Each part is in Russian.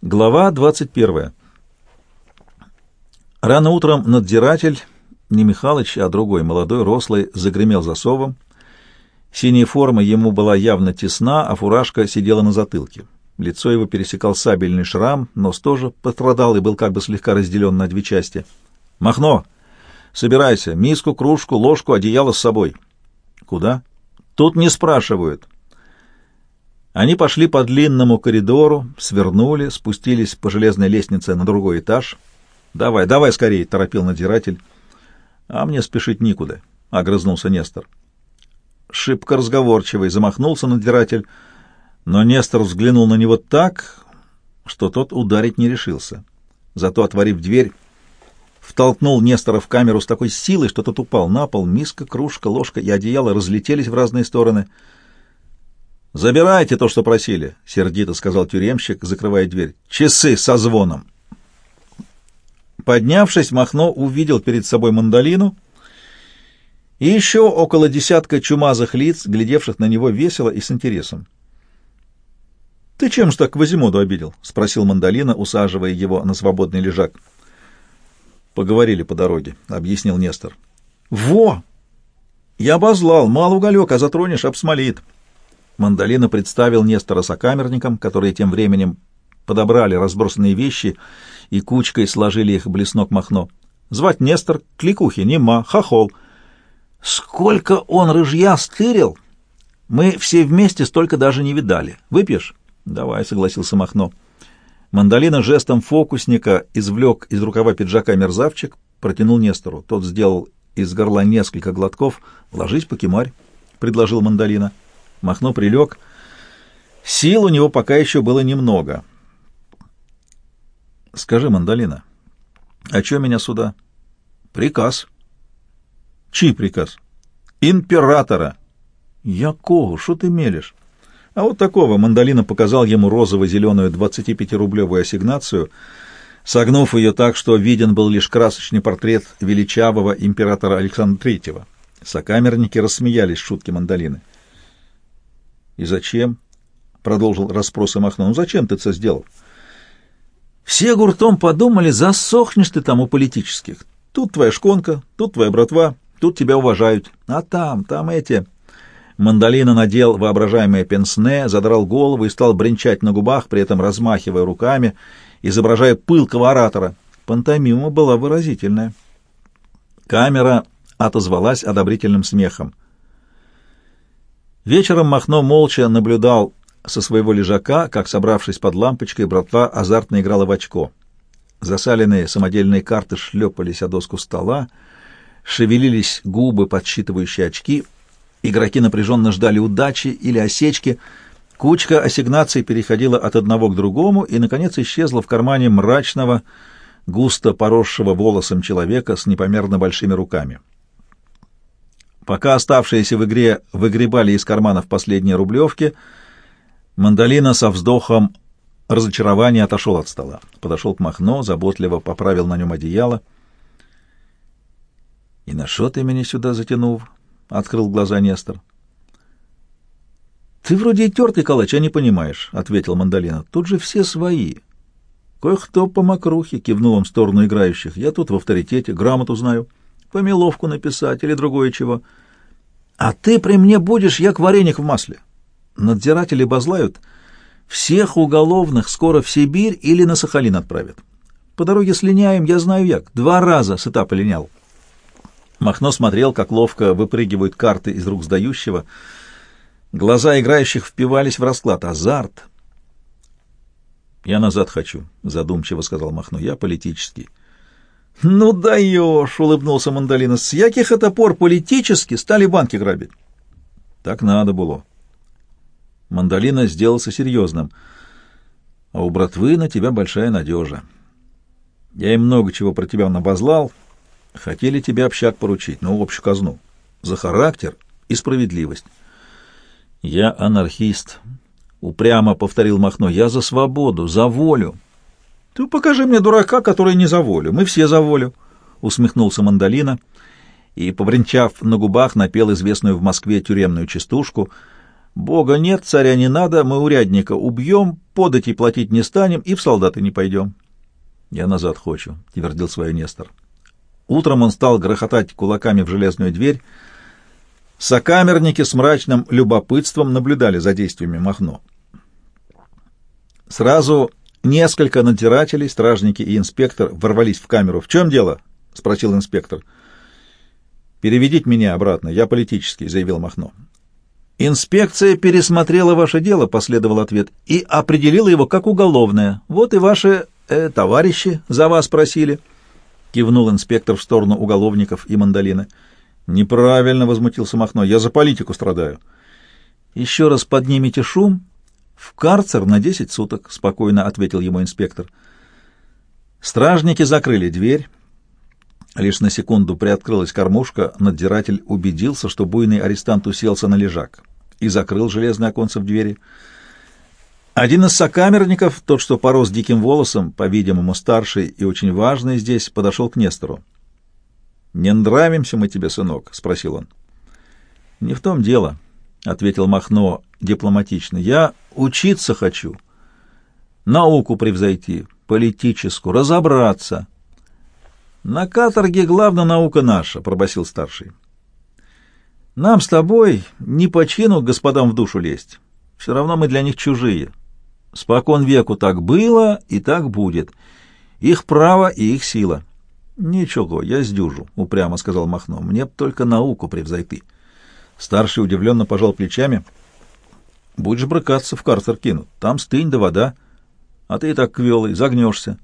Глава 21. Рано утром надзиратель, не Михалыч, а другой, молодой, рослый, загремел засовом. Синяя форма ему была явно тесна, а фуражка сидела на затылке. Лицо его пересекал сабельный шрам, нос тоже пострадал и был как бы слегка разделен на две части. «Махно! Собирайся! Миску, кружку, ложку, одеяло с собой!» «Куда?» «Тут не спрашивают!» Они пошли по длинному коридору, свернули, спустились по железной лестнице на другой этаж. «Давай, давай скорее!» — торопил надзиратель. «А мне спешить никуда», — огрызнулся Нестор. Шибко разговорчивый, замахнулся надзиратель, но Нестор взглянул на него так, что тот ударить не решился. Зато, отворив дверь, втолкнул Нестора в камеру с такой силой, что тот упал на пол. Миска, кружка, ложка и одеяло разлетелись в разные стороны — «Забирайте то, что просили», — сердито сказал тюремщик, закрывая дверь. «Часы со звоном». Поднявшись, Махно увидел перед собой мандолину и еще около десятка чумазых лиц, глядевших на него весело и с интересом. «Ты чем ж так Квазимоду обидел?» — спросил мандолина, усаживая его на свободный лежак. «Поговорили по дороге», — объяснил Нестор. «Во! Я обозлал, мал уголек, а затронешь — обсмолит». Мандалина представил Нестора сокамерникам, которые тем временем подобрали разбросанные вещи и кучкой сложили их блеснок махно. Звать Нестор, кликухи, нема, хохол. Сколько он рыжья стырил! Мы все вместе столько даже не видали. Выпьешь? Давай, согласился Махно. Мандалина жестом фокусника извлек из рукава пиджака мерзавчик, протянул Нестору. Тот сделал из горла несколько глотков. «Ложись, покемарь», — предложил Мандалина. Махно прилег. Сил у него пока еще было немного. «Скажи, Мандалина, а что меня сюда?» «Приказ». «Чий приказ?» «Императора». «Якого? Что ты мелешь?» А вот такого Мандалина показал ему розово-зеленую 25-рублевую ассигнацию, согнув ее так, что виден был лишь красочный портрет величавого императора Александра Третьего. Сокамерники рассмеялись шутки Мандалины. «И зачем?» — продолжил расспросы Махно. «Ну зачем ты это сделал?» «Все гуртом подумали, засохнешь ты там у политических. Тут твоя шконка, тут твоя братва, тут тебя уважают. А там, там эти...» Мандолина надел воображаемое пенсне, задрал голову и стал бренчать на губах, при этом размахивая руками, изображая пылкого оратора. Пантомима была выразительная. Камера отозвалась одобрительным смехом. Вечером Махно молча наблюдал со своего лежака, как, собравшись под лампочкой, братва азартно играла в очко. Засаленные самодельные карты шлепались о доску стола, шевелились губы, подсчитывающие очки. Игроки напряженно ждали удачи или осечки. Кучка ассигнаций переходила от одного к другому и, наконец, исчезла в кармане мрачного, густо поросшего волосом человека с непомерно большими руками. Пока оставшиеся в игре выгребали из карманов последние рублевки, Мандалина со вздохом разочарования отошел от стола. Подошел к Махно, заботливо поправил на нем одеяло. — И на что ты меня сюда затянул? — открыл глаза Нестор. — Ты вроде и тертый калач, а не понимаешь, — ответил Мандалина. — Тут же все свои. Кое-кто по мокрухе, — кивнул он в сторону играющих. Я тут в авторитете, грамоту знаю. — помеловку написать или другое чего. А ты при мне будешь, як вареник в масле. Надзиратели базлают. Всех уголовных скоро в Сибирь или на Сахалин отправят. По дороге слиняем, я знаю як. Два раза с этапа линял. Махно смотрел, как ловко выпрыгивают карты из рук сдающего. Глаза играющих впивались в расклад. Азарт. «Я назад хочу», — задумчиво сказал Махно. «Я политический». «Ну даешь!» — улыбнулся Мандалина. «С яких это пор политически стали банки грабить?» «Так надо было». Мандалина сделался серьезным. «А у братвы на тебя большая надежа. Я им много чего про тебя набазлал. Хотели тебе общак поручить, но в общую казну. За характер и справедливость». «Я анархист», — упрямо повторил Махно. «Я за свободу, за волю». Ты покажи мне дурака, который не за волю. Мы все за волю, — усмехнулся Мандалина и, побренчав на губах, напел известную в Москве тюремную частушку Бога нет, царя не надо, мы урядника убьем, подать и платить не станем, и в солдаты не пойдем. Я назад хочу, — твердил свой Нестор. Утром он стал грохотать кулаками в железную дверь. Сокамерники с мрачным любопытством наблюдали за действиями Махно. Сразу несколько надзирателей, стражники и инспектор ворвались в камеру. «В чем дело?» — спросил инспектор. «Переведите меня обратно, я политический», — заявил Махно. «Инспекция пересмотрела ваше дело», — последовал ответ, — «и определила его как уголовное. Вот и ваши э, товарищи за вас просили», — кивнул инспектор в сторону уголовников и мандолина. «Неправильно», — возмутился Махно, — «я за политику страдаю». «Еще раз поднимите шум, в карцер на десять суток», — спокойно ответил ему инспектор. Стражники закрыли дверь. Лишь на секунду приоткрылась кормушка, надзиратель убедился, что буйный арестант уселся на лежак и закрыл железное оконце в двери. Один из сокамерников, тот, что порос диким волосом, по-видимому, старший и очень важный здесь, подошел к Нестору. «Не нравимся мы тебе, сынок?» — спросил он. «Не в том дело», — ответил Махно дипломатично. «Я учиться хочу, науку превзойти, политическую, разобраться». «На каторге главная наука наша», — пробасил старший. «Нам с тобой не по чину господам в душу лезть. Все равно мы для них чужие. Спокон веку так было и так будет. Их право и их сила». «Ничего, я сдюжу», — упрямо сказал Махно. «Мне б только науку превзойти». Старший удивленно пожал плечами. «Будешь брыкаться, в карцер кинут. Там стынь да вода. А ты и так квелый, загнешься».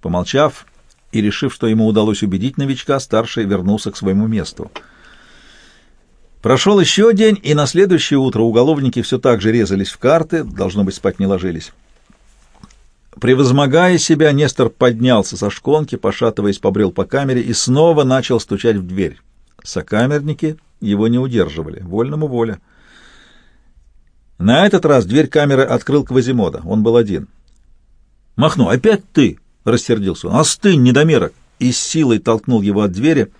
Помолчав, и, решив, что ему удалось убедить новичка, старший вернулся к своему месту. Прошел еще день, и на следующее утро уголовники все так же резались в карты, должно быть, спать не ложились. Превозмогая себя, Нестор поднялся со шконки, пошатываясь, побрел по камере и снова начал стучать в дверь. Сокамерники его не удерживали. Вольному воля. На этот раз дверь камеры открыл Квазимода. Он был один. «Махну, опять ты!» — рассердился он. «Остынь, недомерок!» И с силой толкнул его от двери,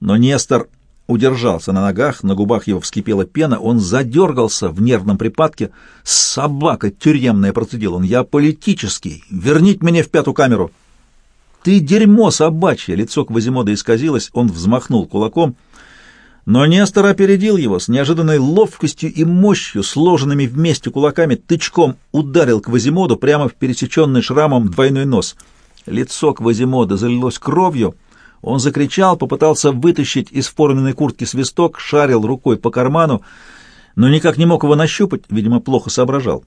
но Нестор удержался на ногах, на губах его вскипела пена, он задергался в нервном припадке. «Собака тюремная!» — процедил он. «Я политический! Верните меня в пятую камеру!» «Ты дерьмо собачье!» — лицо Квазимода исказилось, он взмахнул кулаком — но Нестор опередил его с неожиданной ловкостью и мощью, сложенными вместе кулаками, тычком ударил Квазимоду прямо в пересеченный шрамом двойной нос. Лицо Квазимода залилось кровью, он закричал, попытался вытащить из форменной куртки свисток, шарил рукой по карману, но никак не мог его нащупать, видимо, плохо соображал.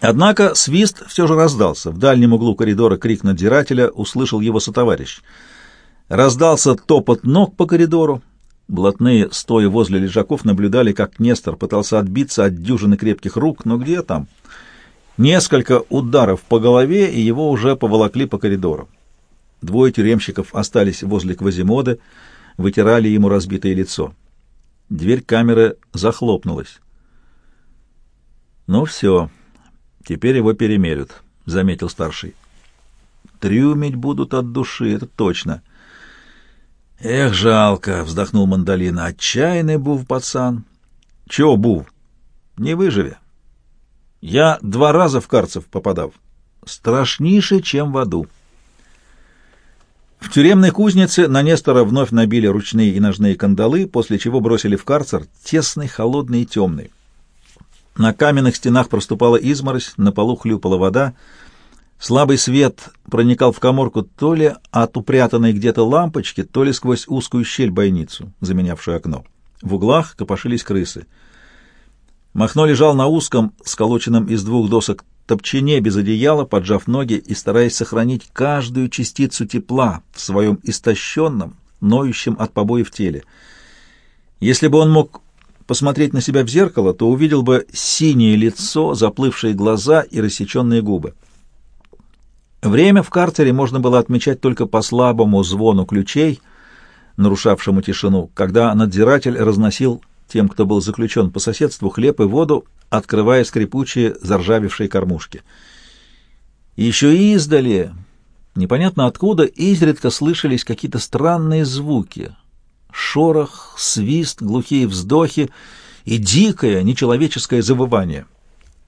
Однако свист все же раздался. В дальнем углу коридора крик надзирателя услышал его сотоварищ. Раздался топот ног по коридору, Блатные, стоя возле лежаков, наблюдали, как Нестор пытался отбиться от дюжины крепких рук, но где там? Несколько ударов по голове, и его уже поволокли по коридору. Двое тюремщиков остались возле Квазимоды, вытирали ему разбитое лицо. Дверь камеры захлопнулась. «Ну все, теперь его перемерят», — заметил старший. «Трюмить будут от души, это точно». «Эх, жалко!» — вздохнул Мандалина. «Отчаянный був пацан!» «Чего був? Не выживе!» «Я два раза в карцев попадав. Страшнейше, чем в аду!» В тюремной кузнице на Нестора вновь набили ручные и ножные кандалы, после чего бросили в карцер, тесный, холодный и темный. На каменных стенах проступала изморозь, на полу хлюпала вода — Слабый свет проникал в коморку то ли от упрятанной где-то лампочки, то ли сквозь узкую щель бойницу, заменявшую окно. В углах копошились крысы. Махно лежал на узком, сколоченном из двух досок топчине без одеяла, поджав ноги и стараясь сохранить каждую частицу тепла в своем истощенном, ноющем от побоев теле. Если бы он мог посмотреть на себя в зеркало, то увидел бы синее лицо, заплывшие глаза и рассеченные губы. Время в карцере можно было отмечать только по слабому звону ключей, нарушавшему тишину, когда надзиратель разносил тем, кто был заключен по соседству, хлеб и воду, открывая скрипучие заржавевшие кормушки. Еще издали, непонятно откуда, изредка слышались какие-то странные звуки. Шорох, свист, глухие вздохи, и дикое, нечеловеческое завывание,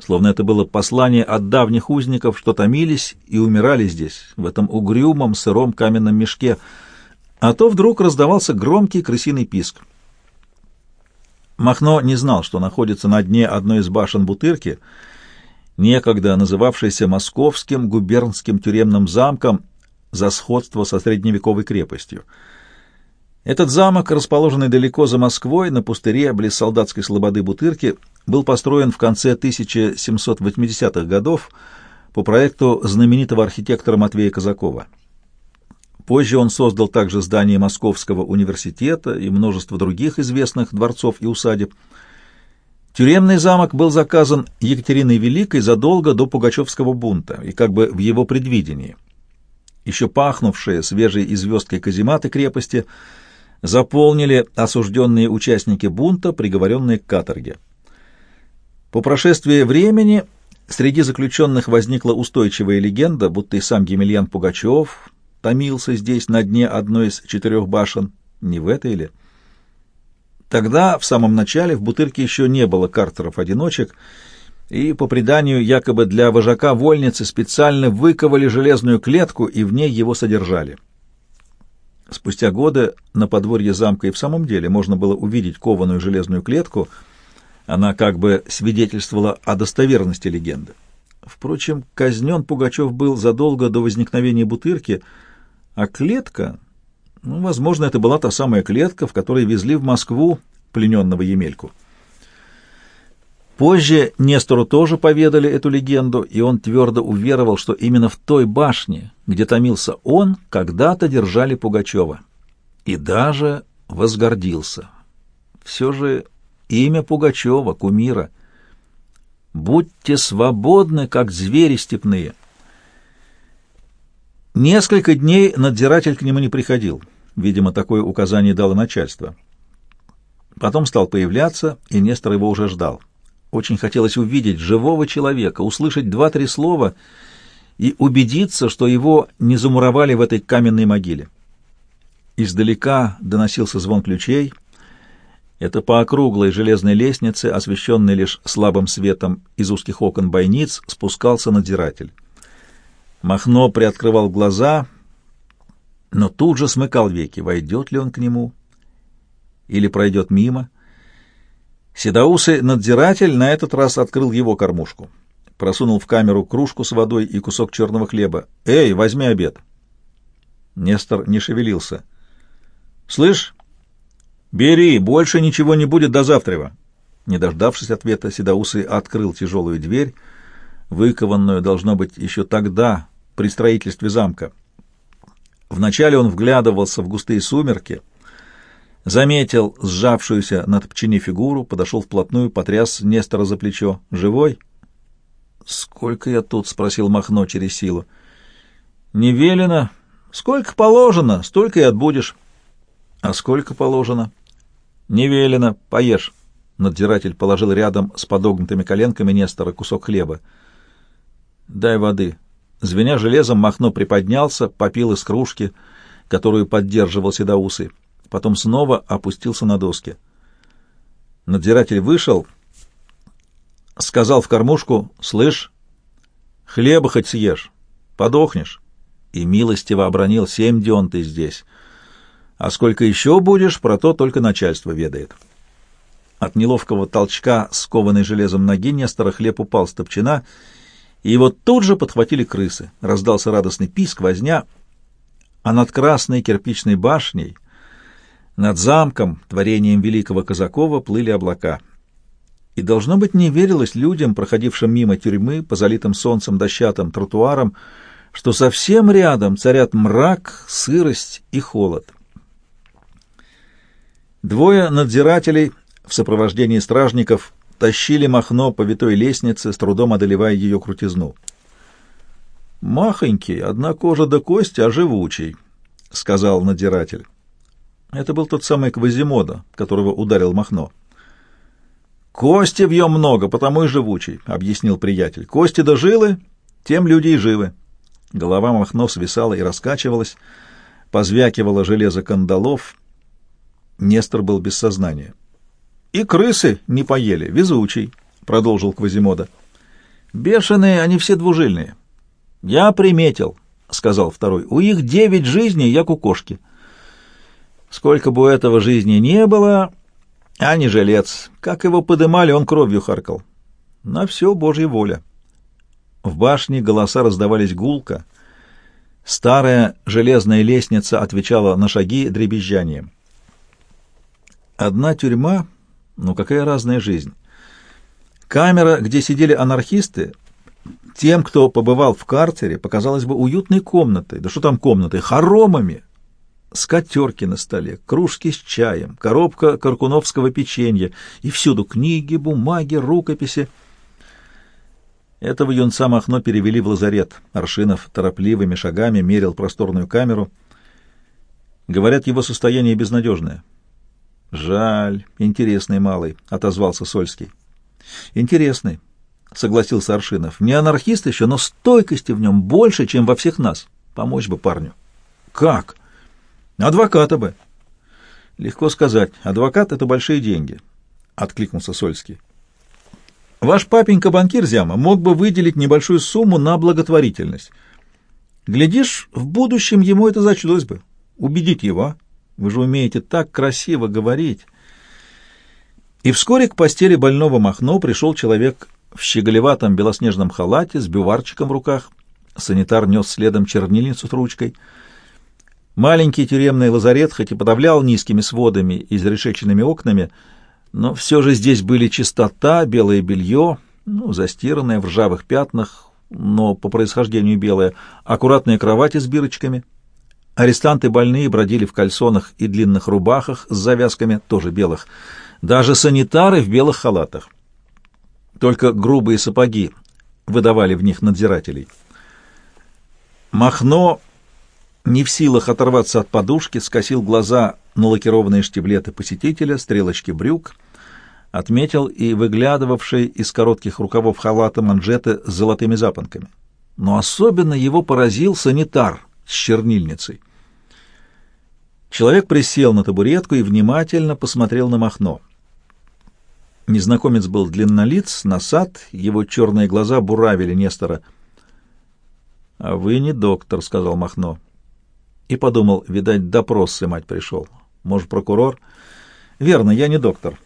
словно это было послание от давних узников, что томились и умирали здесь, в этом угрюмом сыром каменном мешке, а то вдруг раздавался громкий крысиный писк. Махно не знал, что находится на дне одной из башен Бутырки, некогда называвшейся Московским губернским тюремным замком за сходство со средневековой крепостью. Этот замок, расположенный далеко за Москвой, на пустыре близ солдатской слободы Бутырки, был построен в конце 1780-х годов по проекту знаменитого архитектора Матвея Казакова. Позже он создал также здание Московского университета и множество других известных дворцов и усадеб. Тюремный замок был заказан Екатериной Великой задолго до Пугачевского бунта и как бы в его предвидении. Еще пахнувшие свежей известкой казематы крепости заполнили осужденные участники бунта, приговоренные к каторге. По прошествии времени среди заключенных возникла устойчивая легенда, будто и сам Емельян Пугачев томился здесь на дне одной из четырех башен. Не в этой ли? Тогда, в самом начале, в Бутырке еще не было картеров-одиночек, и, по преданию, якобы для вожака вольницы специально выковали железную клетку и в ней его содержали. Спустя годы на подворье замка и в самом деле можно было увидеть кованую железную клетку, она как бы свидетельствовала о достоверности легенды. Впрочем, казнен Пугачев был задолго до возникновения Бутырки — а клетка... Ну, возможно, это была та самая клетка, в которой везли в Москву плененного Емельку. Позже Нестору тоже поведали эту легенду, и он твердо уверовал, что именно в той башне, где томился он, когда-то держали Пугачева. И даже возгордился. Все же имя Пугачева, кумира. «Будьте свободны, как звери степные». Несколько дней надзиратель к нему не приходил. Видимо, такое указание дало начальство. Потом стал появляться, и Нестор его уже ждал. Очень хотелось увидеть живого человека, услышать два-три слова и убедиться, что его не замуровали в этой каменной могиле. Издалека доносился звон ключей. Это по округлой железной лестнице, освещенной лишь слабым светом из узких окон бойниц, спускался надзиратель. Махно приоткрывал глаза, но тут же смыкал веки, войдет ли он к нему или пройдет мимо. Седоусый надзиратель на этот раз открыл его кормушку. Просунул в камеру кружку с водой и кусок черного хлеба. «Эй, возьми обед!» Нестор не шевелился. «Слышь, бери, больше ничего не будет до завтра». Не дождавшись ответа, Седоусый открыл тяжелую дверь, выкованную, должно быть, еще тогда, при строительстве замка. Вначале он вглядывался в густые сумерки, заметил сжавшуюся над пчини фигуру, подошел вплотную, потряс Нестора за плечо. «Живой?» «Сколько я тут?» — спросил Махно через силу. «Не велено. Сколько положено, столько и отбудешь». «А сколько положено?» «Не велено. Поешь». Надзиратель положил рядом с подогнутыми коленками Нестора кусок хлеба. «Дай воды», Звеня железом, Махно приподнялся, попил из кружки, которую поддерживал седоусый. Потом снова опустился на доски. Надзиратель вышел, сказал в кормушку, «Слышь, хлеба хоть съешь, подохнешь». И милостиво обронил, «Семь дён ты здесь. А сколько еще будешь, про то только начальство ведает». От неловкого толчка, скованной железом ноги, Нестора хлеб упал с топчина — и его тут же подхватили крысы. Раздался радостный писк, возня, а над красной кирпичной башней, над замком, творением великого Казакова, плыли облака. И, должно быть, не верилось людям, проходившим мимо тюрьмы по залитым солнцем дощатым тротуарам, что совсем рядом царят мрак, сырость и холод. Двое надзирателей в сопровождении стражников тащили Махно по витой лестнице, с трудом одолевая ее крутизну. «Махонький, одна кожа до кости, а живучий», — сказал надзиратель. Это был тот самый Квазимода, которого ударил Махно. «Кости в нем много, потому и живучий», — объяснил приятель. «Кости до жилы, тем люди и живы». Голова Махно свисала и раскачивалась, позвякивало железо кандалов. Нестор был без сознания. И крысы не поели, везучий, — продолжил Квазимода. Бешеные они все двужильные. Я приметил, — сказал второй. У их девять жизней, як у кошки. Сколько бы у этого жизни не было, а не жилец. Как его подымали, он кровью харкал. На все Божья воля. В башне голоса раздавались гулко. Старая железная лестница отвечала на шаги дребезжанием. Одна тюрьма, ну какая разная жизнь. Камера, где сидели анархисты, тем, кто побывал в карцере, показалась бы уютной комнатой. Да что там комнатой? Хоромами! Скатерки на столе, кружки с чаем, коробка каркуновского печенья и всюду книги, бумаги, рукописи. Этого юнца Махно перевели в лазарет. Аршинов торопливыми шагами мерил просторную камеру. Говорят, его состояние безнадежное. «Жаль, интересный малый», — отозвался Сольский. «Интересный», — согласился Аршинов. «Не анархист еще, но стойкости в нем больше, чем во всех нас. Помочь бы парню». «Как?» «Адвоката бы». «Легко сказать. Адвокат — это большие деньги», — откликнулся Сольский. «Ваш папенька, банкир Зяма, мог бы выделить небольшую сумму на благотворительность. Глядишь, в будущем ему это зачудось бы. Убедить его, а?» Вы же умеете так красиво говорить. И вскоре к постели больного Махно пришел человек в щеголеватом белоснежном халате с бюварчиком в руках. Санитар нес следом чернильницу с ручкой. Маленький тюремный лазарет, хоть и подавлял низкими сводами и зарешеченными окнами, но все же здесь были чистота, белое белье, ну, застиранное в ржавых пятнах, но по происхождению белое, аккуратные кровати с бирочками — Арестанты больные бродили в кальсонах и длинных рубахах с завязками, тоже белых. Даже санитары в белых халатах. Только грубые сапоги выдавали в них надзирателей. Махно, не в силах оторваться от подушки, скосил глаза на лакированные штиблеты посетителя, стрелочки брюк, отметил и выглядывавшие из коротких рукавов халата манжеты с золотыми запонками. Но особенно его поразил санитар — с чернильницей. Человек присел на табуретку и внимательно посмотрел на Махно. Незнакомец был длиннолиц, насад, его черные глаза буравили Нестора. — А вы не доктор, — сказал Махно. И подумал, видать, допрос сымать пришел. Может, прокурор? — Верно, я не доктор.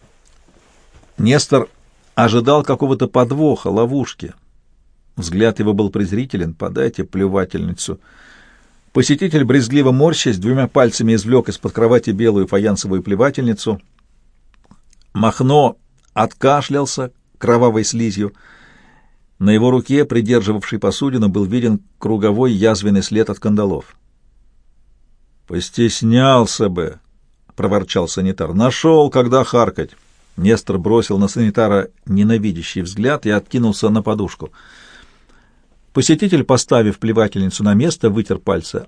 Нестор ожидал какого-то подвоха, ловушки. Взгляд его был презрителен. «Подайте плювательницу». Посетитель, брезгливо морщась, двумя пальцами извлек из-под кровати белую фаянсовую плевательницу. Махно откашлялся кровавой слизью. На его руке, придерживавшей посудину, был виден круговой язвенный след от кандалов. «Постеснялся бы!» — проворчал санитар. «Нашел, когда харкать!» Нестор бросил на санитара ненавидящий взгляд и откинулся на подушку — Посетитель, поставив плевательницу на место, вытер пальцы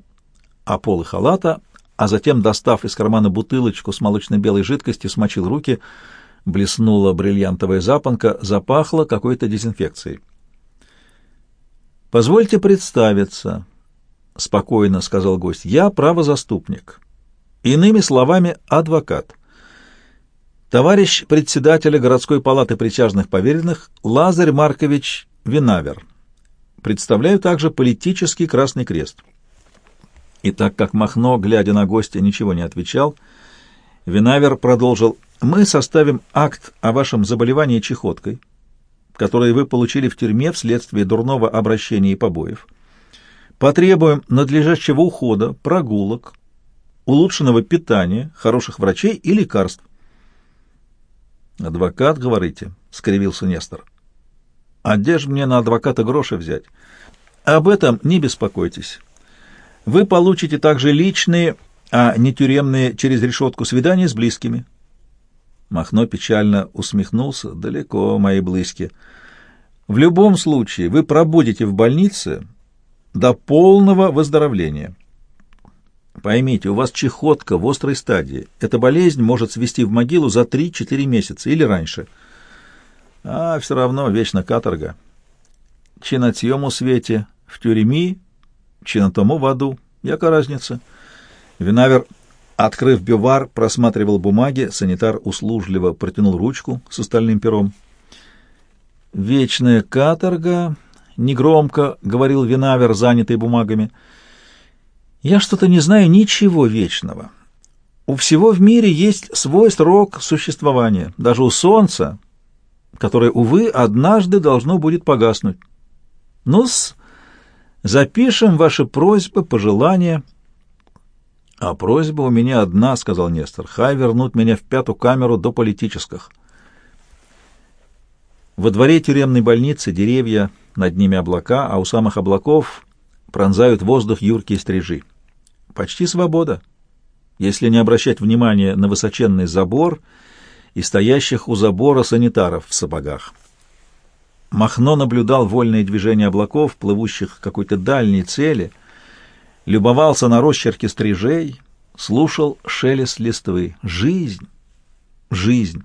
о полы халата, а затем, достав из кармана бутылочку с молочно-белой жидкостью, смочил руки, блеснула бриллиантовая запонка, запахло какой-то дезинфекцией. «Позвольте представиться», — спокойно сказал гость, — «я правозаступник. Иными словами, адвокат. Товарищ председателя городской палаты присяжных поверенных Лазарь Маркович Винавер» Представляю также политический Красный Крест. И так как Махно, глядя на гостя, ничего не отвечал, Винавер продолжил, «Мы составим акт о вашем заболевании чехоткой, которое вы получили в тюрьме вследствие дурного обращения и побоев. Потребуем надлежащего ухода, прогулок, улучшенного питания, хороших врачей и лекарств». «Адвокат, говорите?» — скривился Нестор. А где же мне на адвоката гроши взять? Об этом не беспокойтесь. Вы получите также личные, а не тюремные через решетку свидания с близкими. Махно печально усмехнулся. Далеко, мои близкие. В любом случае вы пробудете в больнице до полного выздоровления. Поймите, у вас чехотка в острой стадии. Эта болезнь может свести в могилу за 3-4 месяца или раньше – а все равно вечно каторга. Чи на цьому свете, в тюрьме, чи на тому в аду. Яка разница? Винавер Открыв бювар, просматривал бумаги, санитар услужливо протянул ручку с остальным пером. «Вечная каторга», — негромко говорил Винавер, занятый бумагами. «Я что-то не знаю ничего вечного. У всего в мире есть свой срок существования, даже у Солнца, которое, увы, однажды должно будет погаснуть. Ну-с, запишем ваши просьбы, пожелания». «А просьба у меня одна», — сказал Нестор. «Хай вернут меня в пятую камеру до политических». Во дворе тюремной больницы деревья, над ними облака, а у самых облаков пронзают воздух юркие стрижи. Почти свобода, если не обращать внимания на высоченный забор и стоящих у забора санитаров в сапогах. Махно наблюдал вольные движения облаков, плывущих к какой-то дальней цели, любовался на росчерки стрижей, слушал шелест листвы. Жизнь! Жизнь!